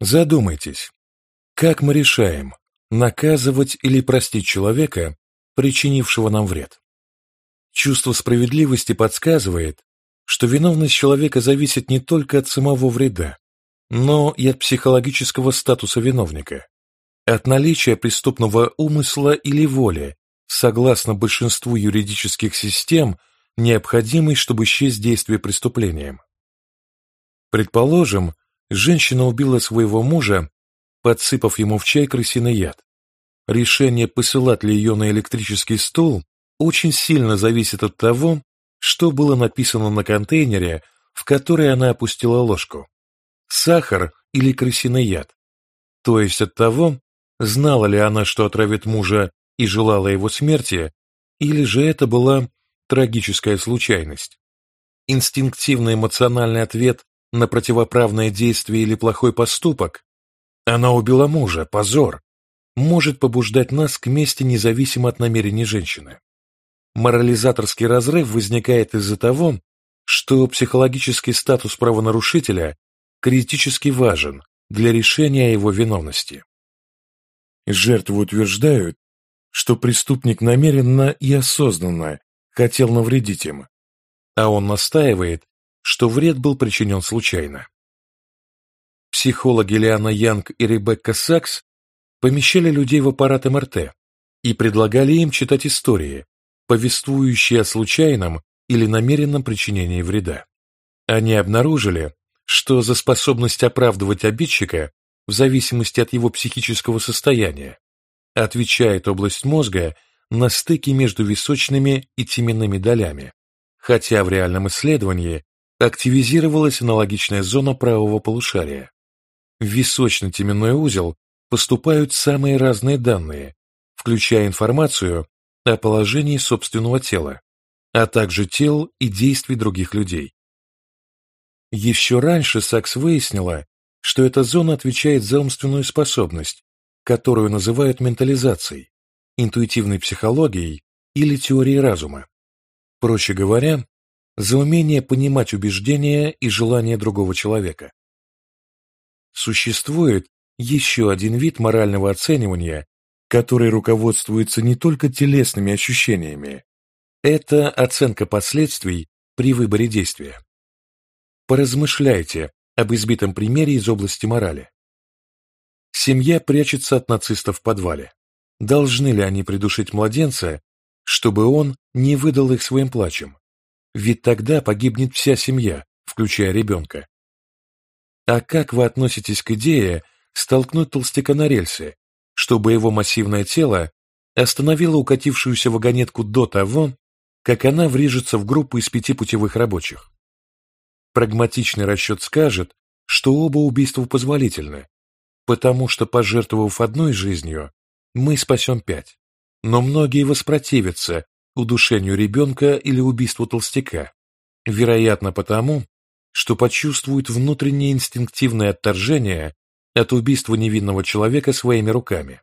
Задумайтесь, как мы решаем, наказывать или простить человека, причинившего нам вред? Чувство справедливости подсказывает, что виновность человека зависит не только от самого вреда, но и от психологического статуса виновника, от наличия преступного умысла или воли, согласно большинству юридических систем, необходимой, чтобы счесть действие преступлением. Предположим, женщина убила своего мужа, подсыпав ему в чай крысиный яд. Решение, посылать ли ее на электрический стул, очень сильно зависит от того, что было написано на контейнере, в который она опустила ложку. Сахар или крысиный яд. То есть от того, знала ли она, что отравит мужа и желала его смерти, или же это была трагическая случайность. Инстинктивный эмоциональный ответ на противоправное действие или плохой поступок «она убила мужа, позор» может побуждать нас к мести независимо от намерений женщины. Морализаторский разрыв возникает из-за того, что психологический статус правонарушителя критически важен для решения его виновности. Жертвы утверждают, что преступник намеренно и осознанно хотел навредить им, а он настаивает, что вред был причинен случайно. Психологи Лиана Янг и Ребекка Сакс помещали людей в аппарат МРТ и предлагали им читать истории, повествующие о случайном или намеренном причинении вреда. Они обнаружили, что за способность оправдывать обидчика в зависимости от его психического состояния отвечает область мозга на стыке между височными и теменными долями, хотя в реальном исследовании активизировалась аналогичная зона правого полушария. В височно-теменной узел поступают самые разные данные, включая информацию о положении собственного тела, а также тел и действий других людей. Еще раньше Сакс выяснила, что эта зона отвечает за умственную способность, которую называют ментализацией, интуитивной психологией или теорией разума. Проще говоря, за умение понимать убеждения и желания другого человека. Существует еще один вид морального оценивания, который руководствуется не только телесными ощущениями. Это оценка последствий при выборе действия. Поразмышляйте об избитом примере из области морали. Семья прячется от нацистов в подвале. Должны ли они придушить младенца, чтобы он не выдал их своим плачем? Ведь тогда погибнет вся семья, включая ребенка. А как вы относитесь к идее столкнуть толстяка на рельсы, чтобы его массивное тело остановило укатившуюся вагонетку до того, как она врежется в группу из пяти путевых рабочих. Прагматичный расчет скажет, что оба убийства позволительны, потому что, пожертвовав одной жизнью, мы спасем пять. Но многие воспротивятся удушению ребенка или убийству толстяка, вероятно потому, что почувствуют внутреннее инстинктивное отторжение от убийства невинного человека своими руками.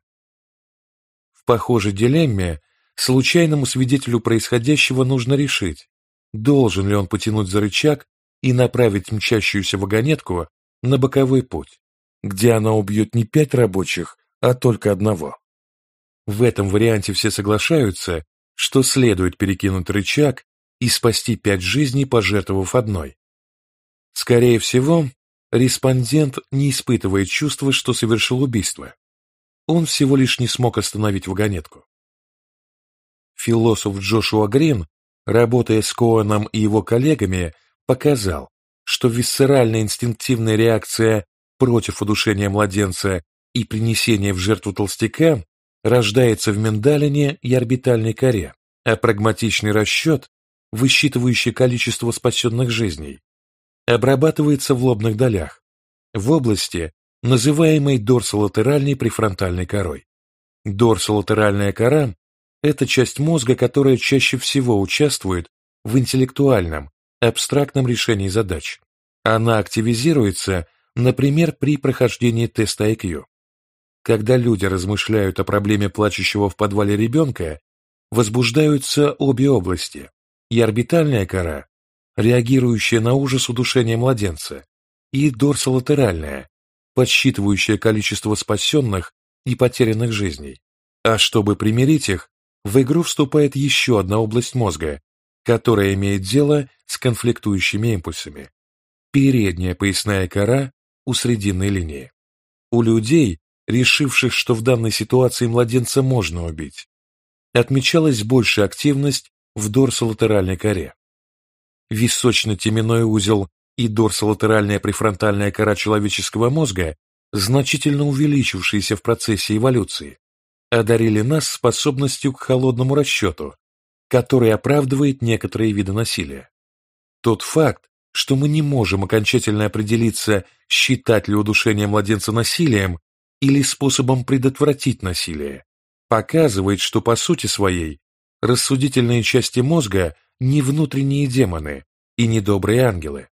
В похожей дилемме случайному свидетелю происходящего нужно решить, должен ли он потянуть за рычаг и направить мчащуюся вагонетку на боковой путь, где она убьет не пять рабочих, а только одного. В этом варианте все соглашаются, что следует перекинуть рычаг и спасти пять жизней, пожертвовав одной. Скорее всего, респондент не испытывает чувства, что совершил убийство. Он всего лишь не смог остановить вагонетку. Философ Джошуа Грин, работая с Коэном и его коллегами, показал, что висцеральная инстинктивная реакция против удушения младенца и принесения в жертву толстяка рождается в миндалине и орбитальной коре, а прагматичный расчет, высчитывающий количество спасенных жизней, обрабатывается в лобных долях, в области, называемой дорсолатеральной префронтальной корой. Дорсолатеральная кора – это часть мозга, которая чаще всего участвует в интеллектуальном, абстрактном решении задач. Она активизируется, например, при прохождении теста IQ. Когда люди размышляют о проблеме плачущего в подвале ребенка, возбуждаются обе области, и орбитальная кора, реагирующая на ужас удушения младенца, и дорсолатеральная, подсчитывающая количество спасенных и потерянных жизней. А чтобы примирить их, в игру вступает еще одна область мозга, которая имеет дело с конфликтующими импульсами. Передняя поясная кора у срединной линии. У людей, решивших, что в данной ситуации младенца можно убить, отмечалась большая активность в дорсолатеральной коре. Височно-теменной узел и дорсолатеральная префронтальная кора человеческого мозга, значительно увеличившиеся в процессе эволюции, одарили нас способностью к холодному расчету, который оправдывает некоторые виды насилия. Тот факт, что мы не можем окончательно определиться, считать ли удушение младенца насилием или способом предотвратить насилие, показывает, что по сути своей рассудительные части мозга не внутренние демоны и не добрые ангелы.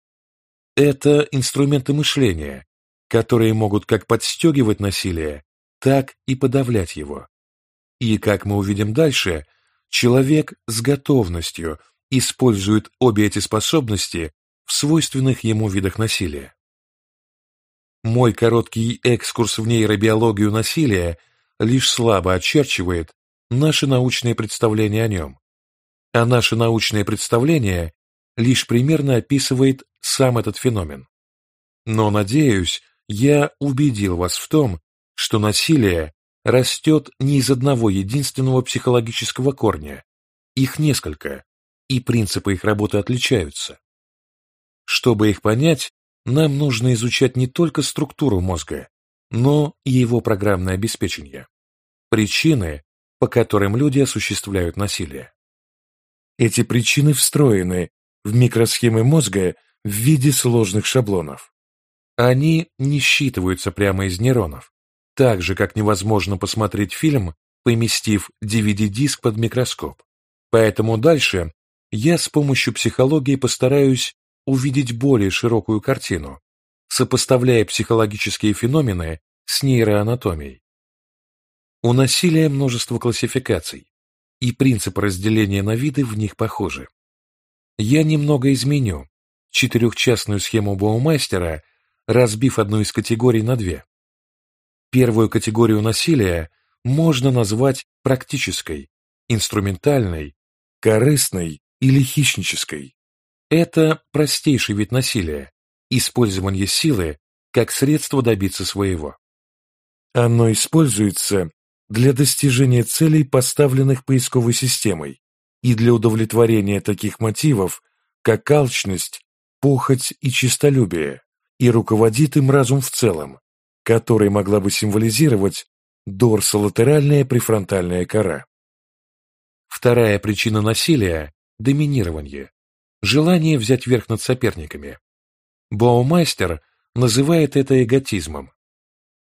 Это инструменты мышления, которые могут как подстегивать насилие, так и подавлять его. И, как мы увидим дальше, человек с готовностью использует обе эти способности в свойственных ему видах насилия. Мой короткий экскурс в нейробиологию насилия лишь слабо очерчивает наши научные представления о нем, а наше научное представление лишь примерно описывает сам этот феномен. Но, надеюсь, я убедил вас в том, что насилие растет не из одного единственного психологического корня, их несколько, и принципы их работы отличаются. Чтобы их понять, нам нужно изучать не только структуру мозга, но и его программное обеспечение, причины, по которым люди осуществляют насилие. Эти причины встроены в микросхемы мозга в виде сложных шаблонов. Они не считываются прямо из нейронов, так же, как невозможно посмотреть фильм, поместив DVD-диск под микроскоп. Поэтому дальше я с помощью психологии постараюсь увидеть более широкую картину, сопоставляя психологические феномены с нейроанатомией. У насилия множество классификаций, и принципы разделения на виды в них похожи. Я немного изменю четырехчастную схему Баумайстера, разбив одну из категорий на две. Первую категорию насилия можно назвать практической, инструментальной, корыстной или хищнической. Это простейший вид насилия, использование силы как средство добиться своего. Оно используется для достижения целей, поставленных поисковой системой, и для удовлетворения таких мотивов, как алчность, похоть и честолюбие, и руководит им разум в целом, который могла бы символизировать дорсолатеральная префронтальная кора. Вторая причина насилия – доминирование, желание взять верх над соперниками. Баумайстер называет это эготизмом.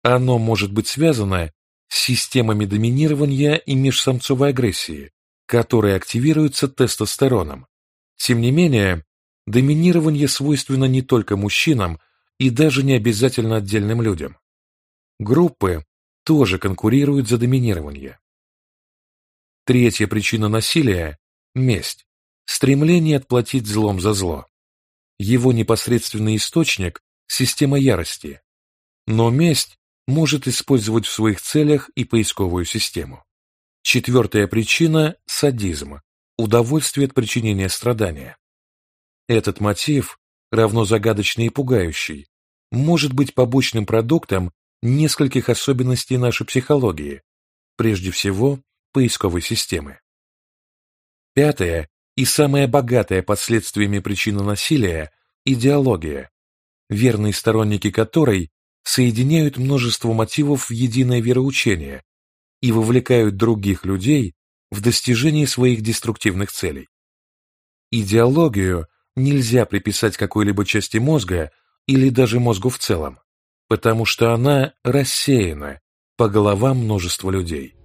Оно может быть связано с системами доминирования и межсамцовой агрессии, которые активируются тестостероном. Тем не менее, доминирование свойственно не только мужчинам и даже не обязательно отдельным людям. Группы тоже конкурируют за доминирование. Третья причина насилия – месть, стремление отплатить злом за зло. Его непосредственный источник – система ярости. Но месть может использовать в своих целях и поисковую систему. Четвертая причина – садизм, удовольствие от причинения страдания. Этот мотив, равно загадочный и пугающий, может быть побочным продуктом нескольких особенностей нашей психологии, прежде всего поисковой системы. Пятое и самая богатая последствиями причина насилия – идеология, верные сторонники которой соединяют множество мотивов в единое вероучение и вовлекают других людей в достижение своих деструктивных целей. Идеологию нельзя приписать какой-либо части мозга или даже мозгу в целом, потому что она рассеяна по головам множества людей.